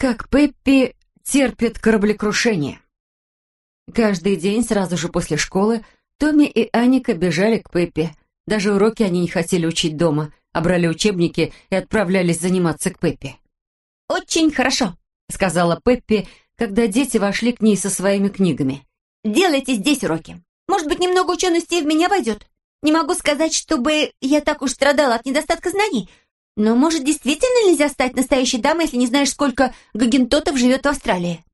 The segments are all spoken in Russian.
Как Пеппи терпит кораблекрушение. Каждый день, сразу же после школы, Томми и Аника бежали к Пеппи. Даже уроки они не хотели учить дома, а брали учебники и отправлялись заниматься к Пеппи. «Очень хорошо», — сказала Пеппи, когда дети вошли к ней со своими книгами. «Делайте здесь уроки. Может быть, немного учености в меня войдет. Не могу сказать, чтобы я так уж страдала от недостатка знаний, но, может, действительно нельзя стать настоящей дамой, если не знаешь, сколько гагентотов живет в Австралии?»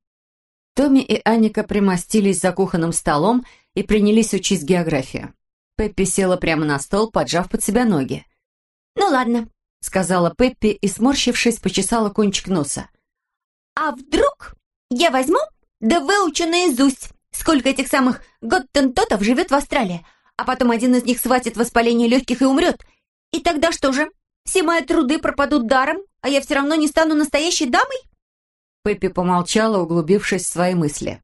Томми и Аника примостились за кухонным столом и принялись учить географию. Пеппи села прямо на стол, поджав под себя ноги. «Ну ладно», — сказала Пеппи и, сморщившись, почесала кончик носа. «А вдруг я возьму, да выучу наизусть, сколько этих самых готтентотов живет в Австралии, а потом один из них схватит воспаление легких и умрет. И тогда что же? Все мои труды пропадут даром, а я все равно не стану настоящей дамой?» Пеппи помолчала, углубившись в свои мысли.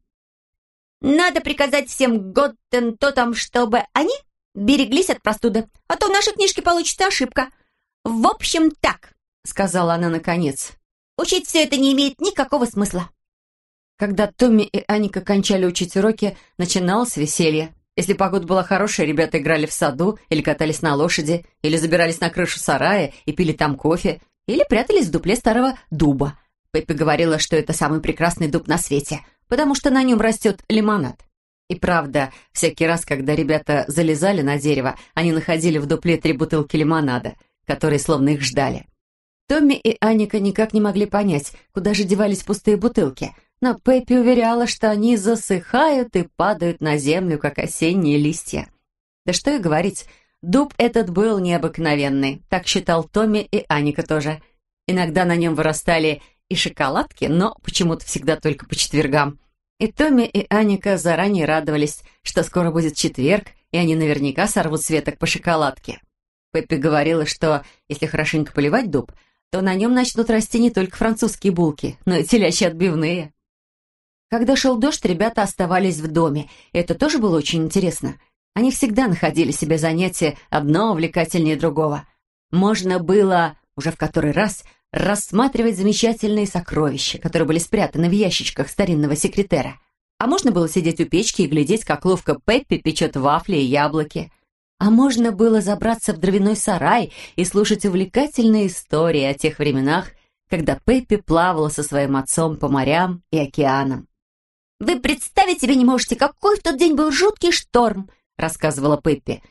«Надо приказать всем готтентотам, чтобы они береглись от простуды, а то в нашей книжке получится ошибка. В общем, так», — сказала она наконец. «Учить все это не имеет никакого смысла». Когда Томми и Аника кончали учить уроки, начиналось веселье. Если погода была хорошая, ребята играли в саду, или катались на лошади, или забирались на крышу сарая и пили там кофе, или прятались в дупле старого дуба. Пеппи говорила, что это самый прекрасный дуб на свете, потому что на нем растет лимонад. И правда, всякий раз, когда ребята залезали на дерево, они находили в дупле три бутылки лимонада, которые словно их ждали. Томми и Аника никак не могли понять, куда же девались пустые бутылки, но Пеппи уверяла, что они засыхают и падают на землю, как осенние листья. Да что и говорить, дуб этот был необыкновенный, так считал Томми и Аника тоже. Иногда на нем вырастали и шоколадки, но почему-то всегда только по четвергам. И Томми и Аника заранее радовались, что скоро будет четверг, и они наверняка сорвут светок по шоколадке. Пеппи говорила, что если хорошенько поливать дуб, то на нем начнут расти не только французские булки, но и телячьи отбивные. Когда шел дождь, ребята оставались в доме. Это тоже было очень интересно. Они всегда находили себе занятия одно увлекательнее другого. Можно было, уже в который раз, рассматривать замечательные сокровища, которые были спрятаны в ящичках старинного секретера. А можно было сидеть у печки и глядеть, как ловко Пеппи печет вафли и яблоки. А можно было забраться в дровяной сарай и слушать увлекательные истории о тех временах, когда Пеппи плавала со своим отцом по морям и океанам. «Вы представить себе не можете, какой в тот день был жуткий шторм», рассказывала Пеппи.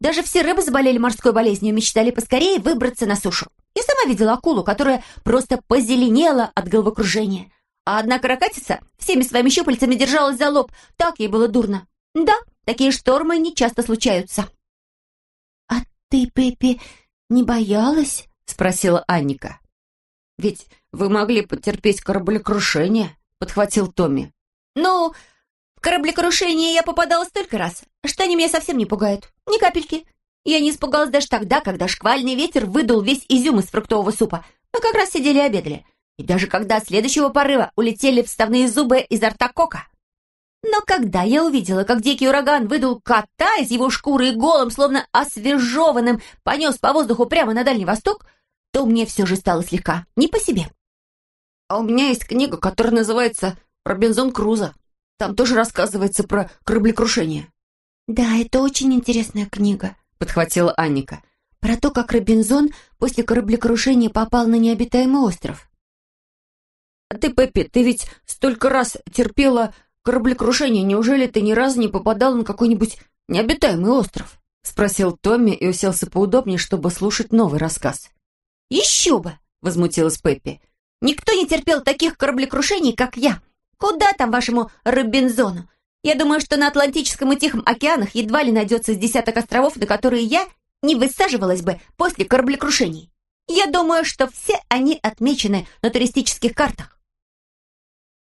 «Даже все рыбы заболели морской болезнью и мечтали поскорее выбраться на сушу. Я сама видела акулу, которая просто позеленела от головокружения. А одна каракатица всеми своими щупальцами держалась за лоб. Так ей было дурно. Да, такие штормы не часто случаются». «А ты, Пеппи, не боялась?» спросила Анника. «Ведь вы могли потерпеть кораблекрушение», подхватил Томми. «Ну, в кораблекрушение я попадала столько раз, что они меня совсем не пугают. Ни капельки. Я не испугалась даже тогда, когда шквальный ветер выдул весь изюм из фруктового супа. Мы как раз сидели и обедали. И даже когда следующего порыва улетели вставные зубы изо рта Кока. Но когда я увидела, как дикий ураган выдул кота из его шкуры и голым, словно освежеванным, понес по воздуху прямо на Дальний Восток, то мне все же стало слегка не по себе. А у меня есть книга, которая называется Робинзон Крузо. Там тоже рассказывается про кораблекрушение». «Да, это очень интересная книга», — подхватила Анника. «Про то, как Робинзон после кораблекрушения попал на необитаемый остров». «А ты, Пеппи, ты ведь столько раз терпела кораблекрушение. Неужели ты ни разу не попадала на какой-нибудь необитаемый остров?» — спросил Томми и уселся поудобнее, чтобы слушать новый рассказ. «Еще бы!» — возмутилась Пеппи. «Никто не терпел таких кораблекрушений, как я. Куда там вашему Робинзону? Я думаю, что на Атлантическом и Тихом океанах едва ли найдется с десяток островов, на которые я не высаживалась бы после кораблекрушений. Я думаю, что все они отмечены на туристических картах.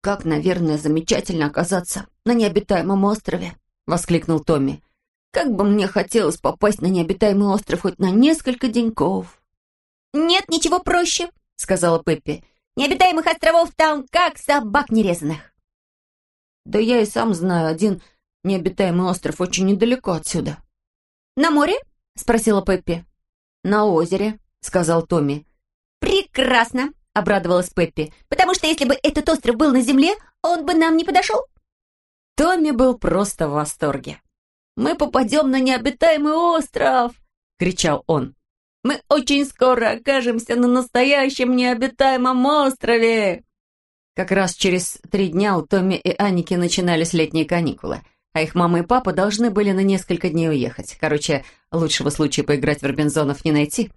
«Как, наверное, замечательно оказаться на необитаемом острове», — воскликнул Томми. «Как бы мне хотелось попасть на необитаемый остров хоть на несколько деньков». «Нет ничего проще», — сказала Пеппи. Необитаемых островов там как собак нерезанных. Да я и сам знаю один необитаемый остров очень недалеко отсюда. На море? Спросила Пеппи. На озере, сказал Томми. Прекрасно. — обрадовалась Пеппи. «Потому что если бы этот остров был на земле, он бы нам не подошел». Томми был просто в восторге. «Мы попадем на необитаемый остров!» — кричал он. «Мы очень скоро окажемся на настоящем необитаемом острове!» Как раз через три дня у Томми и Аники начинались летние каникулы, а их мама и папа должны были на несколько дней уехать. Короче, лучшего случая поиграть в Робинзонов не найти.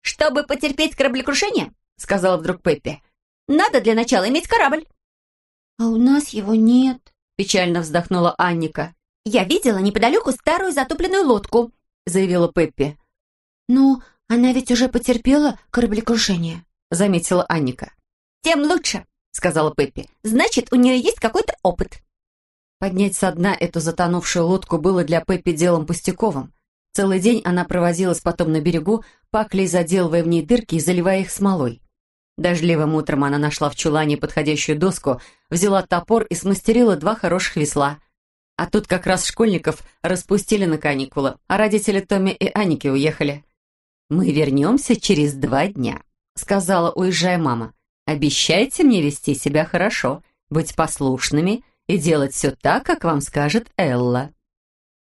«Чтобы потерпеть кораблекрушение», — сказала вдруг Пеппи, «надо для начала иметь корабль». «А у нас его нет», — печально вздохнула Анника. «Я видела неподалеку старую затопленную лодку», — заявила Пеппи. «Ну, она ведь уже потерпела кораблекрушение», — заметила Анника. «Тем лучше», — сказала Пеппи. «Значит, у нее есть какой-то опыт». Поднять со дна эту затонувшую лодку было для Пеппи делом пустяковым. Целый день она провозилась потом на берегу, паклей заделывая в ней дырки и заливая их смолой. Дождливым утром она нашла в чулане подходящую доску, взяла топор и смастерила два хороших весла. А тут как раз школьников распустили на каникулы, а родители Томми и Аники уехали. «Мы вернемся через два дня», — сказала, уезжая мама. «Обещайте мне вести себя хорошо, быть послушными и делать все так, как вам скажет Элла».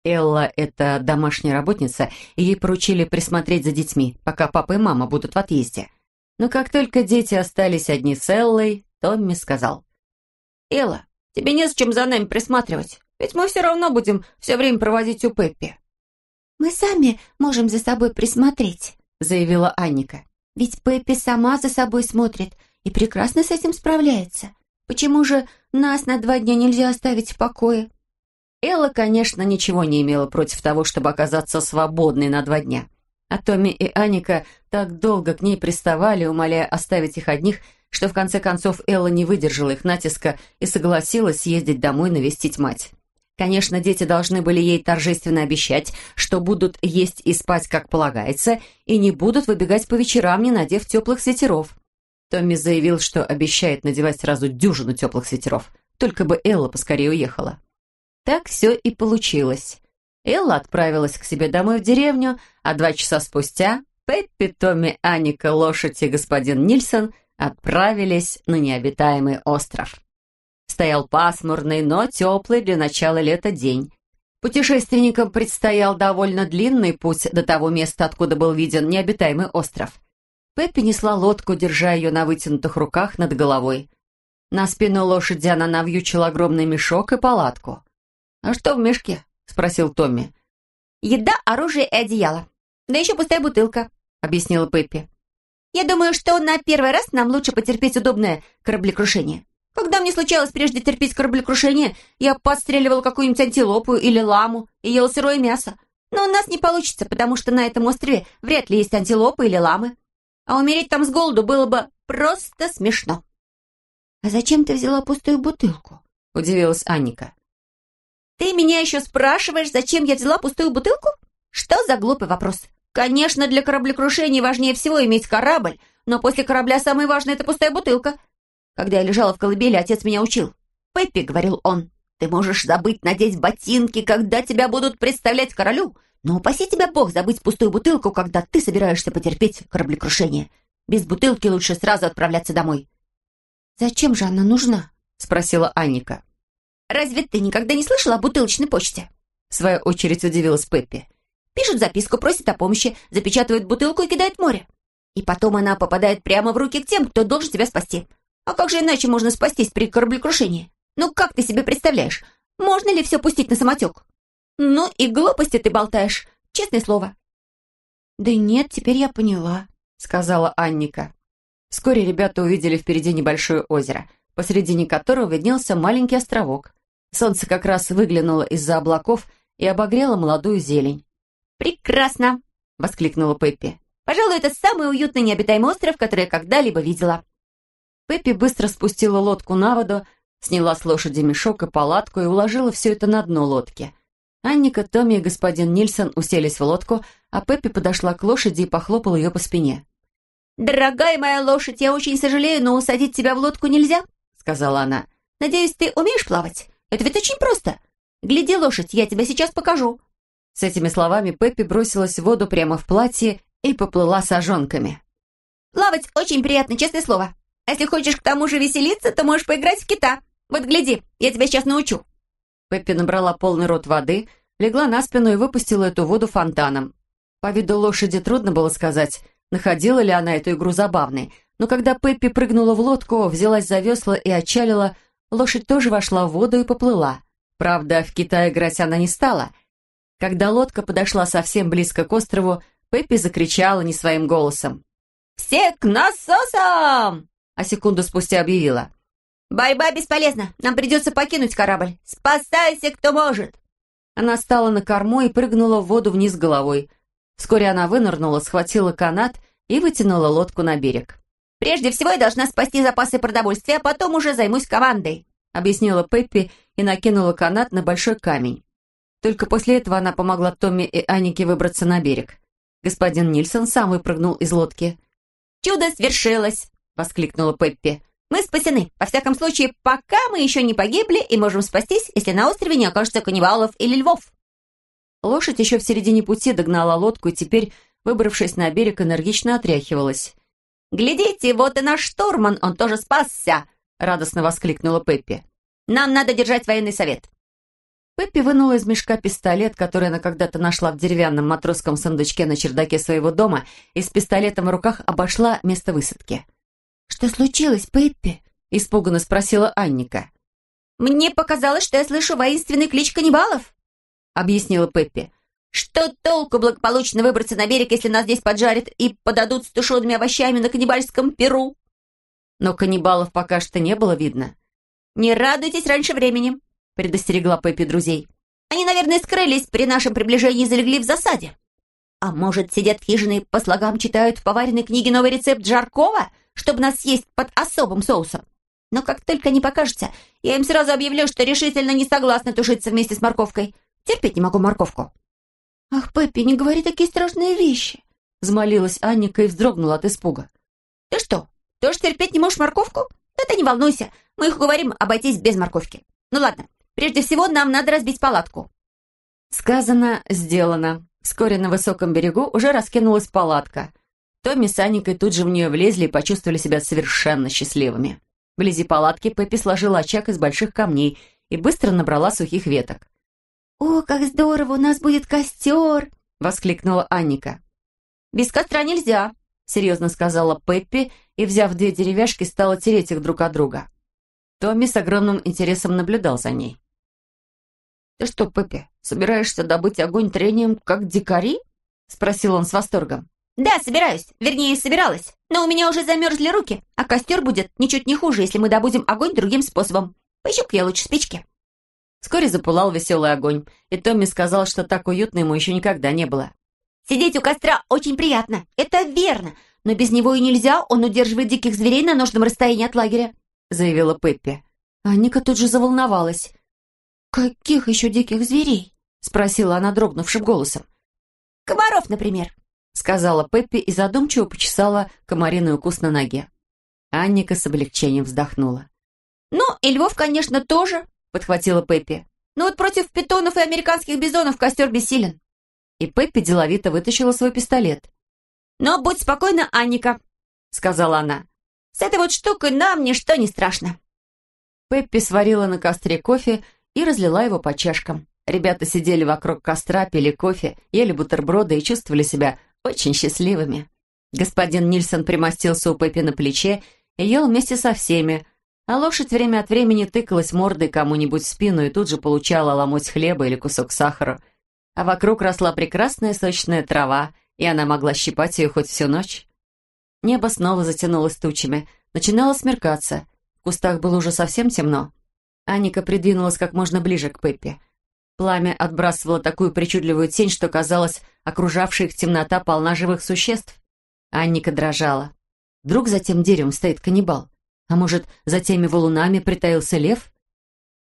Элла — это домашняя работница, и ей поручили присмотреть за детьми, пока папа и мама будут в отъезде. Но как только дети остались одни с Эллой, Томми сказал. «Элла, тебе незачем за нами присматривать, ведь мы все равно будем все время проводить у Пеппи». «Мы сами можем за собой присмотреть», — заявила Анника. «Ведь Пеппи сама за собой смотрит и прекрасно с этим справляется. Почему же нас на два дня нельзя оставить в покое?» Элла, конечно, ничего не имела против того, чтобы оказаться свободной на два дня. А Томми и Аника так долго к ней приставали, умоляя оставить их одних, что в конце концов Элла не выдержала их натиска и согласилась съездить домой навестить мать. Конечно, дети должны были ей торжественно обещать, что будут есть и спать, как полагается, и не будут выбегать по вечерам, не надев теплых свитеров. Томми заявил, что обещает надевать сразу дюжину теплых свитеров, только бы Элла поскорее уехала. Так все и получилось. Элла отправилась к себе домой в деревню, а два часа спустя Пеппи, Томми, Аника, лошадь и господин Нильсон отправились на необитаемый остров. Стоял пасмурный, но теплый для начала лета день. Путешественникам предстоял довольно длинный путь до того места, откуда был виден необитаемый остров. Пеппи несла лодку, держа ее на вытянутых руках над головой. На спину лошади она навьючила огромный мешок и палатку. «А что в мешке?» — спросил Томми. «Еда, оружие и одеяло. Да еще пустая бутылка», — объяснила Пеппи. «Я думаю, что на первый раз нам лучше потерпеть удобное кораблекрушение. Когда мне случалось прежде терпеть кораблекрушение, я подстреливала какую-нибудь антилопу или ламу и ела сырое мясо. Но у нас не получится, потому что на этом острове вряд ли есть антилопы или ламы. А умереть там с голоду было бы просто смешно». «А зачем ты взяла пустую бутылку?» — удивилась Анника. «Ты меня еще спрашиваешь, зачем я взяла пустую бутылку? Что за глупый вопрос? Конечно, для кораблекрушения важнее всего иметь корабль, но после корабля самое важное — это пустая бутылка. Когда я лежала в колыбели, отец меня учил. «Пеппи», — говорил он, — «ты можешь забыть надеть ботинки, когда тебя будут представлять королю, но упаси тебя Бог забыть пустую бутылку, когда ты собираешься потерпеть кораблекрушение. Без бутылки лучше сразу отправляться домой». «Зачем же она нужна?» — спросила Анника. «Разве ты никогда не слышала о бутылочной почте?» В свою очередь удивилась Пеппи. «Пишут записку, просят о помощи, запечатывают бутылку и кидают в море. И потом она попадает прямо в руки к тем, кто должен тебя спасти. А как же иначе можно спастись при кораблекрушении? Ну как ты себе представляешь? Можно ли все пустить на самотек? Ну и глупости ты болтаешь, честное слово». «Да нет, теперь я поняла», — сказала Анника. Вскоре ребята увидели впереди небольшое озеро, посредине которого виднелся маленький островок. Солнце как раз выглянуло из-за облаков и обогрело молодую зелень. «Прекрасно!» — воскликнула Пеппи. «Пожалуй, это самый уютный необитаемый остров, который я когда-либо видела». Пеппи быстро спустила лодку на воду, сняла с лошади мешок и палатку и уложила все это на дно лодки. Анника, Томми и господин Нильсон уселись в лодку, а Пеппи подошла к лошади и похлопала ее по спине. «Дорогая моя лошадь, я очень сожалею, но усадить тебя в лодку нельзя», — сказала она. «Надеюсь, ты умеешь плавать? Это ведь очень просто. Гляди, лошадь, я тебе сейчас покажу». С этими словами Пеппи бросилась в воду прямо в платье и поплыла с ожонками. Плавать очень приятно, честное слово. А если хочешь к тому же веселиться, то можешь поиграть в кита. Вот гляди, я тебя сейчас научу». Пеппи набрала полный рот воды, легла на спину и выпустила эту воду фонтаном. По виду лошади трудно было сказать, находила ли она эту игру забавной, но когда Пеппи прыгнула в лодку, взялась за весла и отчалила, лошадь тоже вошла в воду и поплыла. Правда, в Китае играть она не стала. Когда лодка подошла совсем близко к острову, Пеппи закричала не своим голосом. «Все к насосам!» А секунду спустя объявила. «Борьба бесполезна. Нам придется покинуть корабль. Спасайся, кто может!» Она стала на корму и прыгнула в воду вниз головой. Вскоре она вынырнула, схватила канат и вытянула лодку на берег. «Прежде всего я должна спасти запасы продовольствия, а потом уже займусь командой», объяснила Пеппи и накинула канат на большой камень. Только после этого она помогла Томми и Анике выбраться на берег. Господин Нильсон сам выпрыгнул из лодки. «Чудо свершилось!» — воскликнула Пеппи. «Мы спасены. Во всяком случае, пока мы еще не погибли и можем спастись, если на острове не окажется каннибалов или львов». Лошадь еще в середине пути догнала лодку и теперь, выбравшись на берег, энергично отряхивалась. «Глядите, вот и наш штурман, он тоже спасся!» — радостно воскликнула Пеппи. «Нам надо держать военный совет». Пеппи вынула из мешка пистолет, который она когда-то нашла в деревянном матросском сундучке на чердаке своего дома, и с пистолетом в руках обошла место высадки. «Что случилось, Пеппи?» — испуганно спросила Анника. «Мне показалось, что я слышу воинственный клич каннибалов», — объяснила Пеппи. Что толку благополучно выбраться на берег, если нас здесь поджарят и подадут с тушеными овощами на каннибальском перу? Но каннибалов пока что не было видно. «Не радуйтесь раньше времени», — предостерегла Пеппи друзей. «Они, наверное, скрылись при нашем приближении и залегли в засаде. А может, сидят в хижине и по слогам читают в поваренной книге новый рецепт жаркого, чтобы нас съесть под особым соусом? Но как только они покажутся, я им сразу объявлю, что решительно не согласна тушиться вместе с морковкой. Терпеть не могу морковку». «Ах, Пеппи, не говори такие страшные вещи!» Взмолилась Анника и вздрогнула от испуга. «Ты что, тоже терпеть не можешь морковку? Да ты не волнуйся, мы их уговорим обойтись без морковки. Ну ладно, прежде всего нам надо разбить палатку». Сказано, сделано. Вскоре на высоком берегу уже раскинулась палатка. Томми с Анникой тут же в нее влезли и почувствовали себя совершенно счастливыми. Вблизи палатки Пеппи сложила очаг из больших камней и быстро набрала сухих веток. «О, как здорово! У нас будет костер!» — воскликнула Анника. «Без костра нельзя», — серьезно сказала Пеппи и, взяв две деревяшки, стала тереть их друг от друга. Томми с огромным интересом наблюдал за ней. «Ты что, Пеппи, собираешься добыть огонь трением, как дикари?» — спросил он с восторгом. «Да, собираюсь. Вернее, собиралась. Но у меня уже замерзли руки, а костер будет ничуть не хуже, если мы добудем огонь другим способом. Поищу-ка я лучше спички». Вскоре запылал веселый огонь, и Томми сказал, что так уютно ему еще никогда не было. «Сидеть у костра очень приятно, это верно, но без него и нельзя, он удерживает диких зверей на нужном расстоянии от лагеря», заявила Пеппи. А Ника тут же заволновалась. «Каких еще диких зверей?» спросила она дрогнувшим голосом. «Комаров, например», сказала Пеппи и задумчиво почесала комариный укус на ноге. Анника с облегчением вздохнула. «Ну, и львов, конечно, тоже», — подхватила Пеппи. «Но вот против питонов и американских бизонов костер бессилен». И Пеппи деловито вытащила свой пистолет. «Но будь спокойна, Анника», — сказала она. «С этой вот штукой нам ничто не страшно». Пеппи сварила на костре кофе и разлила его по чашкам. Ребята сидели вокруг костра, пили кофе, ели бутерброды и чувствовали себя очень счастливыми. Господин Нильсон примостился у Пеппи на плече и ел вместе со всеми, а лошадь время от времени тыкалась мордой кому-нибудь в спину и тут же получала ломоть хлеба или кусок сахара. А вокруг росла прекрасная сочная трава, и она могла щипать ее хоть всю ночь. Небо снова затянулось тучами, начинало смеркаться. В кустах было уже совсем темно. Аника придвинулась как можно ближе к Пеппи. Пламя отбрасывало такую причудливую тень, что казалось, окружавшая их темнота полна живых существ. Анника дрожала. Вдруг за тем деревом стоит каннибал? А может, за теми валунами притаился лев?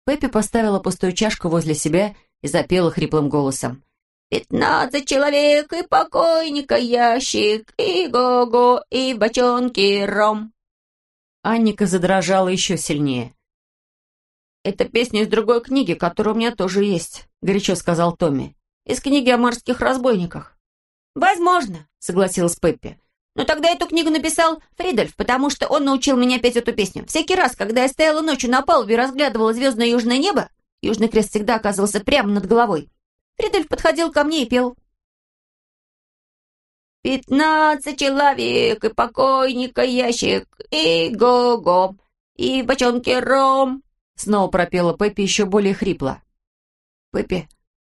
Пеппи поставила пустую чашку возле себя и запела хриплым голосом. «Пятнадцать человек и покойника ящик, и го-го, и бочонки ром». Анника задрожала еще сильнее. «Это песня из другой книги, которая у меня тоже есть», — горячо сказал Томми. «Из книги о морских разбойниках». «Возможно», — согласилась Пеппи. Но тогда эту книгу написал Фридольф, потому что он научил меня петь эту песню. Всякий раз, когда я стояла ночью на палубе и разглядывала звездное южное небо, Южный крест всегда оказывался прямо над головой. Фридольф подходил ко мне и пел. «Пятнадцать человек, и покойника ящик, и го-го, и бочонки ром». Снова пропела Пеппи еще более хрипло. «Пеппи,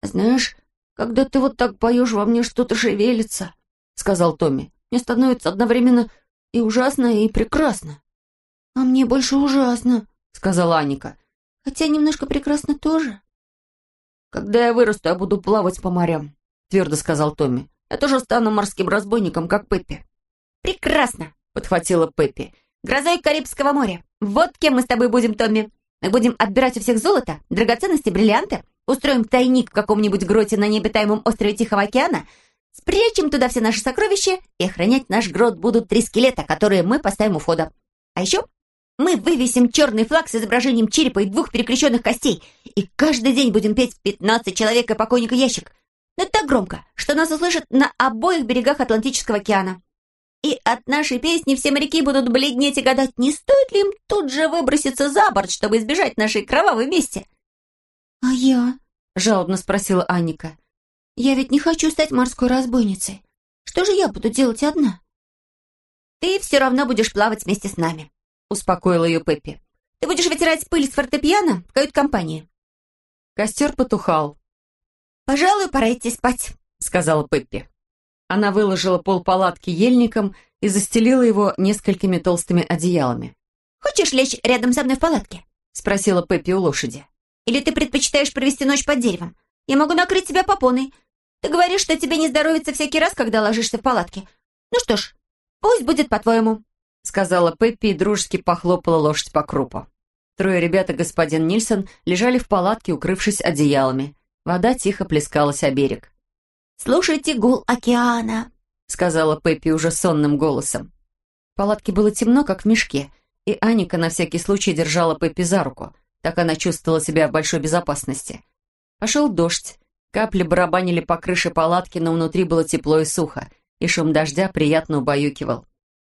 знаешь, когда ты вот так поешь, во мне что-то шевелится», — сказал Томми. «Мне становится одновременно и ужасно, и прекрасно». «А мне больше ужасно», — сказала Аника. Хотя немножко прекрасно тоже. «Когда я вырасту, я буду плавать по морям», — твердо сказал Томми. «Я тоже стану морским разбойником, как Пеппи». «Прекрасно», — подхватила Пеппи. «Грозой Карибского моря. Вот кем мы с тобой будем, Томми. Мы будем отбирать у всех золото, драгоценности, бриллианты, устроим тайник в каком-нибудь гроте на необитаемом острове Тихого океана, спрячем туда все наши сокровища, и охранять наш грот будут три скелета, которые мы поставим у входа. А еще мы вывесим черный флаг с изображением черепа и двух перекрещенных костей, и каждый день будем петь «Пятнадцать человек и покойника ящик». Но это так громко, что нас услышат на обоих берегах Атлантического океана. И от нашей песни все моряки будут бледнеть и гадать, не стоит ли им тут же выброситься за борт, чтобы избежать нашей кровавой мести. «А я?» — жалобно спросила Анника. «Я ведь не хочу стать морской разбойницей. Что же я буду делать одна?» «Ты все равно будешь плавать вместе с нами», — успокоила ее Пеппи. «Ты будешь вытирать пыль с фортепиано в кают-компании». Костер потухал. «Пожалуй, пора идти спать», — сказала Пеппи. Она выложила пол палатки ельником и застелила его несколькими толстыми одеялами. «Хочешь лечь рядом со мной в палатке?» — спросила Пеппи у лошади. «Или ты предпочитаешь провести ночь под деревом? Я могу накрыть тебя попоной. Ты говоришь, что тебе не здоровится всякий раз, когда ложишься в палатке. Ну что ж, пусть будет по-твоему сказала Пеппи и дружески похлопала лошадь по крупу. Трое ребят и господин Нильсон лежали в палатке, укрывшись одеялами. Вода тихо плескалась о берег. «Слушайте гул океана», — сказала Пеппи уже сонным голосом. В палатке было темно, как в мешке, и Аника на всякий случай держала Пеппи за руку. Так она чувствовала себя в большой безопасности. Пошел дождь. Капли барабанили по крыше палатки, но внутри было тепло и сухо, и шум дождя приятно убаюкивал.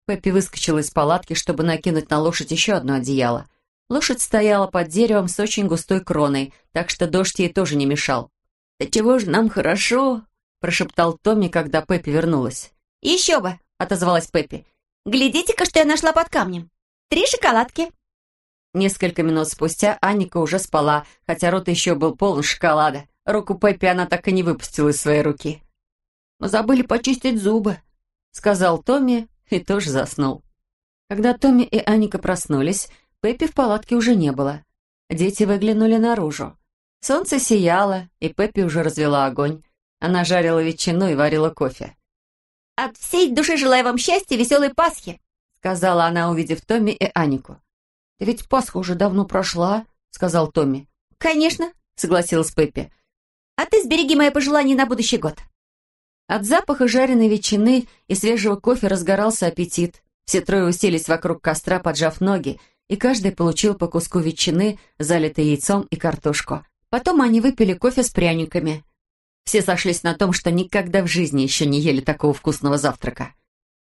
Пеппи выскочила из палатки, чтобы накинуть на лошадь еще одно одеяло. Лошадь стояла под деревом с очень густой кроной, так что дождь ей тоже не мешал. «Да чего же нам хорошо?» – прошептал Томми, когда Пеппи вернулась. «Еще бы!» – отозвалась Пеппи. «Глядите-ка, что я нашла под камнем. Три шоколадки». Несколько минут спустя Анника уже спала, хотя рот еще был полон шоколада. Руку Пеппи она так и не выпустила из своей руки. «Мы забыли почистить зубы», — сказал Томми, и тоже заснул. Когда Томми и Аника проснулись, Пеппи в палатке уже не было. Дети выглянули наружу. Солнце сияло, и Пеппи уже развела огонь. Она жарила ветчину и варила кофе. «От всей души желаю вам счастья, веселой Пасхи!» сказала она, увидев Томми и Анику. «Да ведь Пасха уже давно прошла», — сказал Томми. «Конечно», — согласилась Пеппи. «А ты сбереги мои пожелания на будущий год». От запаха жареной ветчины и свежего кофе разгорался аппетит. Все трое уселись вокруг костра, поджав ноги, и каждый получил по куску ветчины, залитой яйцом и картошку. Потом они выпили кофе с пряниками. Все сошлись на том, что никогда в жизни еще не ели такого вкусного завтрака.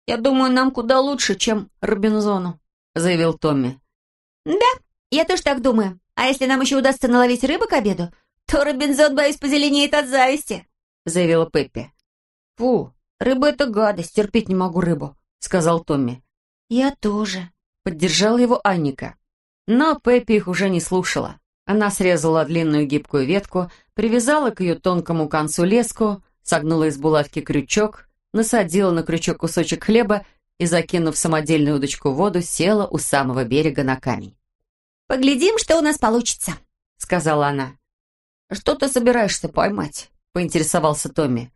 «Я думаю, нам куда лучше, чем Робинзону», — заявил Томми. «Да, я тоже так думаю. А если нам еще удастся наловить рыбы к обеду, то Робинзон, боюсь, позеленеет от зависти», — заявила Пеппи. «Фу, рыба — это гадость, терпеть не могу рыбу», — сказал Томми. «Я тоже», — поддержал его Анника. Но Пеппи их уже не слушала. Она срезала длинную гибкую ветку, привязала к ее тонкому концу леску, согнула из булавки крючок, насадила на крючок кусочек хлеба и, закинув самодельную удочку в воду, села у самого берега на камень. «Поглядим, что у нас получится», — сказала она. «Что ты собираешься поймать?» — поинтересовался Томми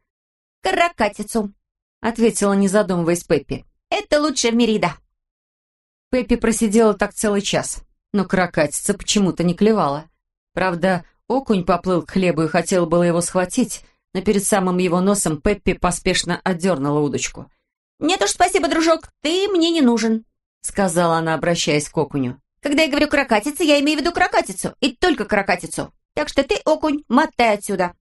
каракатицу», — ответила, не задумываясь Пеппи. «Это лучше в мире, Пеппи просидела так целый час, но каракатица почему-то не клевала. Правда, окунь поплыл к хлебу и хотел было его схватить, но перед самым его носом Пеппи поспешно отдернула удочку. «Нет уж, спасибо, дружок, ты мне не нужен», — сказала она, обращаясь к окуню. «Когда я говорю крокатица, я имею в виду крокатицу, и только крокатицу. Так что ты, окунь, мотай отсюда».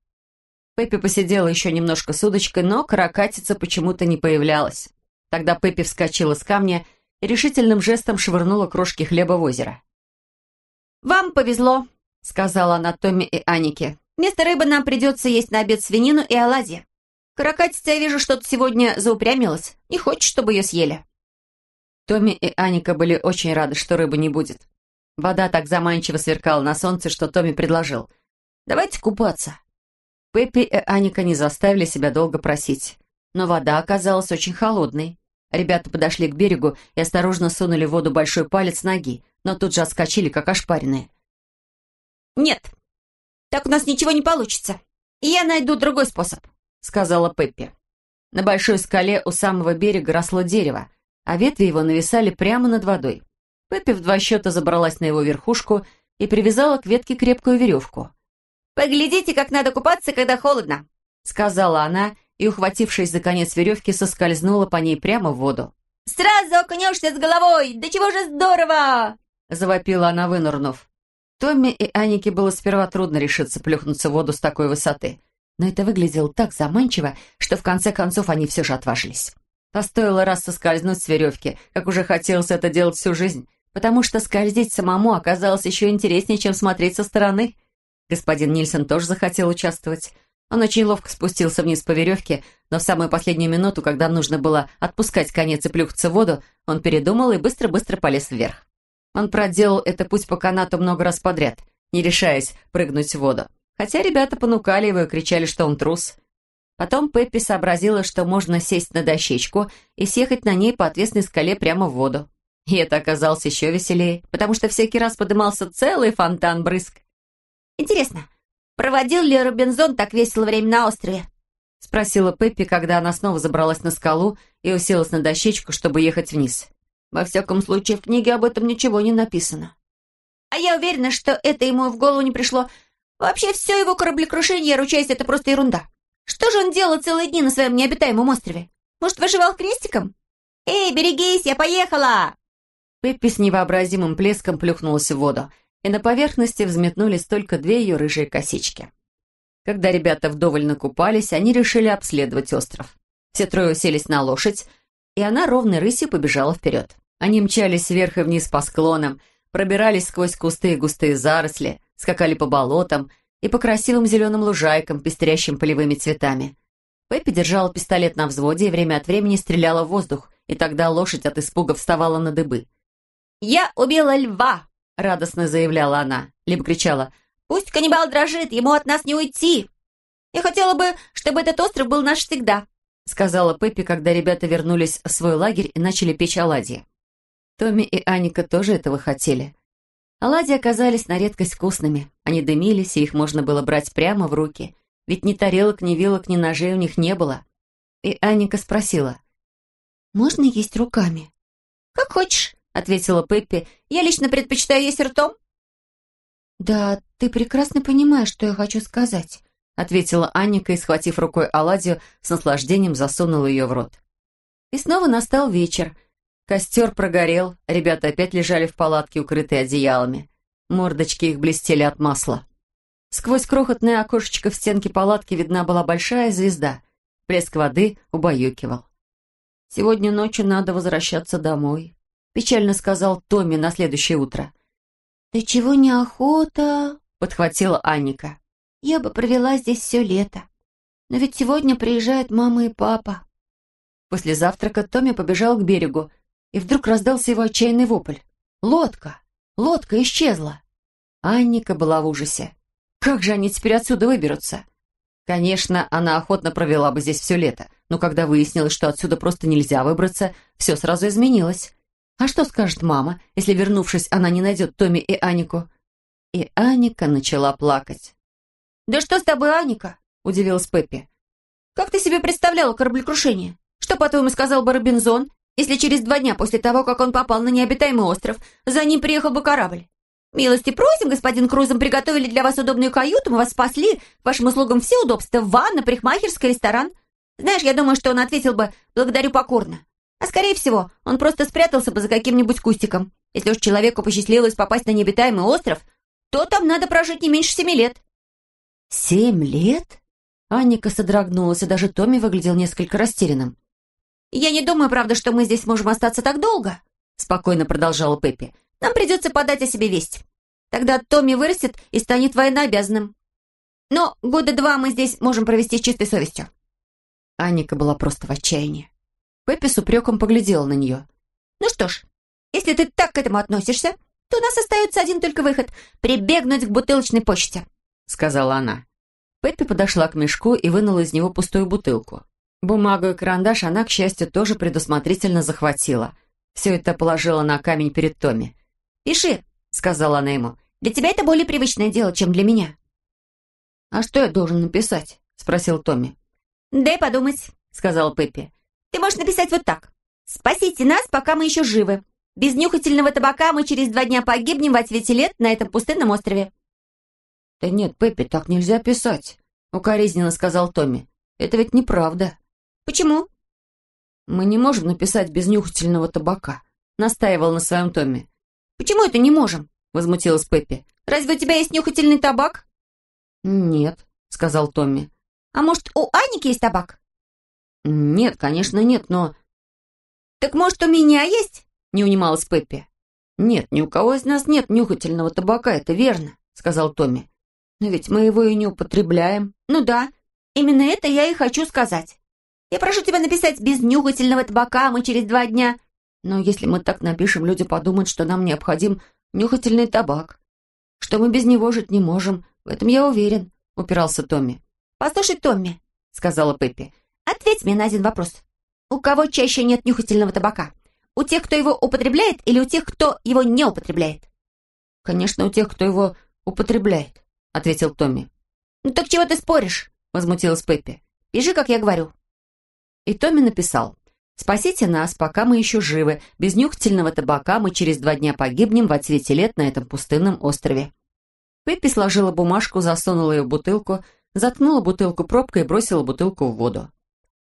Пеппи посидела еще немножко с удочкой, но каракатица почему-то не появлялась. Тогда Пеппи вскочила с камня и решительным жестом швырнула крошки хлеба в озеро. «Вам повезло», — сказала она Томми и Анике. «Вместо рыбы нам придется есть на обед свинину и оладьи. Каракатица, я вижу, что-то сегодня заупрямилась. Не хочет, чтобы ее съели». Томми и Аника были очень рады, что рыбы не будет. Вода так заманчиво сверкала на солнце, что Томми предложил. «Давайте купаться». Пеппи и Аника не заставили себя долго просить. Но вода оказалась очень холодной. Ребята подошли к берегу и осторожно сунули в воду большой палец ноги, но тут же отскочили, как ошпаренные. «Нет, так у нас ничего не получится. Я найду другой способ», — сказала Пеппи. На большой скале у самого берега росло дерево, а ветви его нависали прямо над водой. Пеппи в два счета забралась на его верхушку и привязала к ветке крепкую веревку. «Поглядите, как надо купаться, когда холодно», — сказала она и, ухватившись за конец веревки, соскользнула по ней прямо в воду. «Сразу окунешься с головой! Да чего же здорово!» — завопила она, вынырнув. Томми и Анике было сперва трудно решиться плюхнуться в воду с такой высоты, но это выглядело так заманчиво, что в конце концов они все же отважились. Постоило раз соскользнуть с веревки, как уже хотелось это делать всю жизнь, потому что скользить самому оказалось еще интереснее, чем смотреть со стороны. Господин Нильсон тоже захотел участвовать. Он очень ловко спустился вниз по веревке, но в самую последнюю минуту, когда нужно было отпускать конец и плюхаться в воду, он передумал и быстро-быстро полез вверх. Он проделал это путь по канату много раз подряд, не решаясь прыгнуть в воду. Хотя ребята понукали его и кричали, что он трус. Потом Пеппи сообразила, что можно сесть на дощечку и съехать на ней по отвесной скале прямо в воду. И это оказалось еще веселее, потому что всякий раз подымался целый фонтан брызг. «Интересно, проводил ли Робинзон так весело время на острове?» Спросила Пеппи, когда она снова забралась на скалу и уселась на дощечку, чтобы ехать вниз. Во всяком случае, в книге об этом ничего не написано. «А я уверена, что это ему в голову не пришло. Вообще, все его кораблекрушение, я ручаюсь, это просто ерунда. Что же он делал целые дни на своем необитаемом острове? Может, выживал крестиком? Эй, берегись, я поехала!» Пеппи с невообразимым плеском плюхнулась в воду, и на поверхности взметнулись только две ее рыжие косички. Когда ребята вдоволь накупались, они решили обследовать остров. Все трое уселись на лошадь, и она ровной рысью побежала вперед. Они мчались вверх и вниз по склонам, пробирались сквозь кусты и густые заросли, скакали по болотам и по красивым зеленым лужайкам, пестрящим полевыми цветами. Пеппи держала пистолет на взводе и время от времени стреляла в воздух, и тогда лошадь от испуга вставала на дыбы. «Я убила льва!» — радостно заявляла она. Либо кричала «Пусть каннибал дрожит, ему от нас не уйти!» «Я хотела бы, чтобы этот остров был наш всегда», — сказала Пеппи, когда ребята вернулись в свой лагерь и начали печь оладьи. Томми и Аника тоже этого хотели. Оладьи оказались на редкость вкусными. Они дымились, и их можно было брать прямо в руки. Ведь ни тарелок, ни вилок, ни ножей у них не было. И Аника спросила. «Можно есть руками?» «Как хочешь», — ответила Пеппи. «Я лично предпочитаю есть ртом». «Да, ты прекрасно понимаешь, что я хочу сказать», — ответила Анника и, схватив рукой оладью, с наслаждением засунула ее в рот. И снова настал вечер. Костер прогорел, ребята опять лежали в палатке, укрытые одеялами. Мордочки их блестели от масла. Сквозь крохотное окошечко в стенке палатки видна была большая звезда. Плеск воды убаюкивал. «Сегодня ночью надо возвращаться домой», — печально сказал Томми на следующее утро. «Да чего неохота?» — подхватила Анника. «Я бы провела здесь все лето. Но ведь сегодня приезжают мама и папа». После завтрака Томми побежал к берегу, и вдруг раздался его отчаянный вопль. «Лодка! Лодка исчезла!» Анника была в ужасе. «Как же они теперь отсюда выберутся?» Конечно, она охотно провела бы здесь все лето, но когда выяснилось, что отсюда просто нельзя выбраться, все сразу изменилось. А что скажет мама, если, вернувшись, она не найдет Томми и Анику? И Аника начала плакать. «Да что с тобой, Аника?» – удивилась Пеппи. «Как ты себе представляла кораблекрушение? Что, по-твоему, сказал бы Робинзон, если через два дня после того, как он попал на необитаемый остров, за ним приехал бы корабль? «Милости просим, господин Крузом, приготовили для вас удобную каюту, мы вас спасли, вашим услугам все удобства, ванна, парикмахерская, ресторан. Знаешь, я думаю, что он ответил бы «благодарю покорно». А скорее всего, он просто спрятался бы за каким-нибудь кустиком. Если уж человеку посчастливилось попасть на необитаемый остров, то там надо прожить не меньше семи лет». «Семь лет?» Анника содрогнулась, и даже Томми выглядел несколько растерянным. «Я не думаю, правда, что мы здесь можем остаться так долго», спокойно продолжала Пеппи. «Нам придется подать о себе весть. Тогда Томми вырастет и станет военнообязанным. Но года два мы здесь можем провести с чистой совестью». Анника была просто в отчаянии. Пеппи с упреком поглядела на нее. «Ну что ж, если ты так к этому относишься, то у нас остается один только выход — прибегнуть к бутылочной почте», — сказала она. Пеппи подошла к мешку и вынула из него пустую бутылку. Бумагу и карандаш она, к счастью, тоже предусмотрительно захватила. Все это положила на камень перед Томми. «Пиши», — сказала она ему. «Для тебя это более привычное дело, чем для меня». «А что я должен написать?» — спросил Томми. «Дай подумать», — сказала Пеппи. «Ты можешь написать вот так. «Спасите нас, пока мы еще живы. Без нюхательного табака мы через два дня погибнем в ответе лет на этом пустынном острове». «Да нет, Пеппи, так нельзя писать», — укоризненно сказал Томми. «Это ведь неправда». «Почему?» «Мы не можем написать без нюхательного табака», — настаивал на своем Томми. «Почему это не можем?» — возмутилась Пеппи. «Разве у тебя есть нюхательный табак?» «Нет», — сказал Томми. «А может, у Аники есть табак?» «Нет, конечно, нет, но...» «Так, может, у меня есть?» — не унималась Пеппи. «Нет, ни у кого из нас нет нюхательного табака, это верно», — сказал Томми. «Но ведь мы его и не употребляем». «Ну да, именно это я и хочу сказать. Я прошу тебя написать без нюхательного табака, мы через два дня...» «Но если мы так напишем, люди подумают, что нам необходим нюхательный табак. Что мы без него жить не можем, в этом я уверен», — упирался Томми. «Послушай, Томми», — сказала Пеппи, — «ответь мне на один вопрос. У кого чаще нет нюхательного табака? У тех, кто его употребляет, или у тех, кто его не употребляет?» «Конечно, у тех, кто его употребляет», — ответил Томми. «Ну так чего ты споришь?» — возмутилась Пеппи. «Пиши, как я говорю». И Томми написал. «Спасите нас, пока мы еще живы. Без нюхательного табака мы через два дня погибнем в отсвете лет на этом пустынном острове». Пеппи сложила бумажку, засунула ее в бутылку, заткнула бутылку пробкой и бросила бутылку в воду.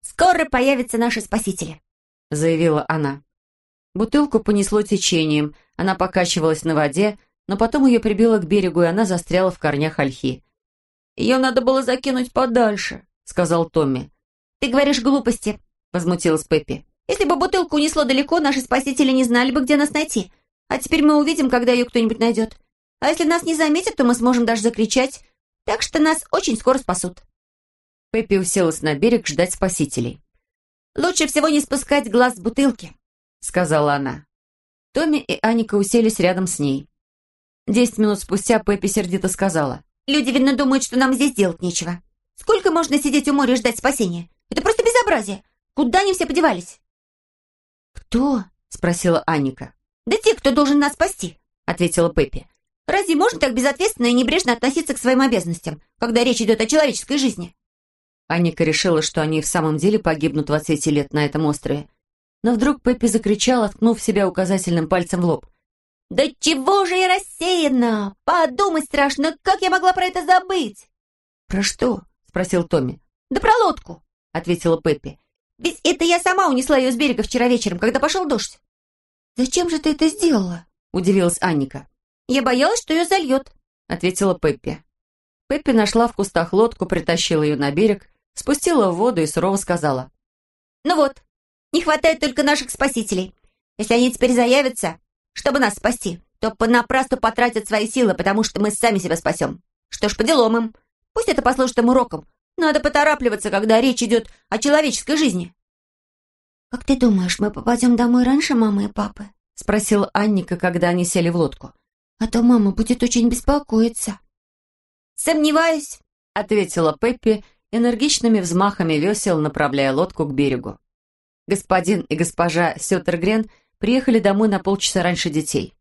«Скоро появятся наши спасители», — заявила она. Бутылку понесло течением, она покачивалась на воде, но потом ее прибило к берегу, и она застряла в корнях ольхи. «Ее надо было закинуть подальше», — сказал Томми. «Ты говоришь глупости», — возмутилась Пеппи. «Если бы бутылку унесло далеко, наши спасители не знали бы, где нас найти. А теперь мы увидим, когда ее кто-нибудь найдет. А если нас не заметят, то мы сможем даже закричать. Так что нас очень скоро спасут». Пеппи уселась на берег ждать спасителей. «Лучше всего не спускать глаз с бутылки», — сказала она. Томми и Аника уселись рядом с ней. Десять минут спустя Пеппи сердито сказала. «Люди, видно, думают, что нам здесь делать нечего. Сколько можно сидеть у моря и ждать спасения? Это просто безобразие. Куда они все подевались?» «Кто?» — спросила Аника. «Да те, кто должен нас спасти», — ответила Пеппи. «Разве можно так безответственно и небрежно относиться к своим обязанностям, когда речь идет о человеческой жизни?» Аника решила, что они в самом деле погибнут в отсвете лет на этом острове. Но вдруг Пеппи закричала, ткнув себя указательным пальцем в лоб. «Да чего же я рассеяна? Подумать страшно, как я могла про это забыть?» «Про что?» — спросил Томми. «Да про лодку», — ответила Пеппи. «Ведь это я сама унесла ее с берега вчера вечером, когда пошел дождь». «Зачем же ты это сделала?» — удивилась Анника. «Я боялась, что ее зальет», — ответила Пеппи. Пеппи нашла в кустах лодку, притащила ее на берег, спустила в воду и сурово сказала. «Ну вот, не хватает только наших спасителей. Если они теперь заявятся, чтобы нас спасти, то понапрасну потратят свои силы, потому что мы сами себя спасем. Что ж, по делам им. Пусть это послужит им уроком. Надо поторапливаться, когда речь идет о человеческой жизни». «Как ты думаешь, мы попадем домой раньше мамы и папы?» — спросила Анника, когда они сели в лодку. «А то мама будет очень беспокоиться». «Сомневаюсь», — ответила Пеппи, энергичными взмахами весел, направляя лодку к берегу. Господин и госпожа Сеттергрен приехали домой на полчаса раньше детей.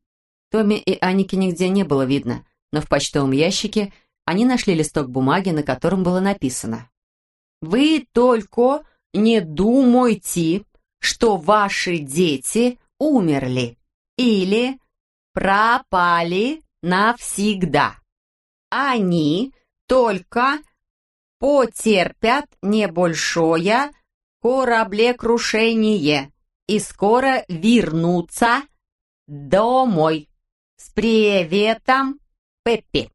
Томми и Аники нигде не было видно, но в почтовом ящике они нашли листок бумаги, на котором было написано «Вы только не думайте, что ваши дети умерли или пропали навсегда. Они только потерпят небольшое кораблекрушение и скоро вернутся домой. С приветом, Пеппи.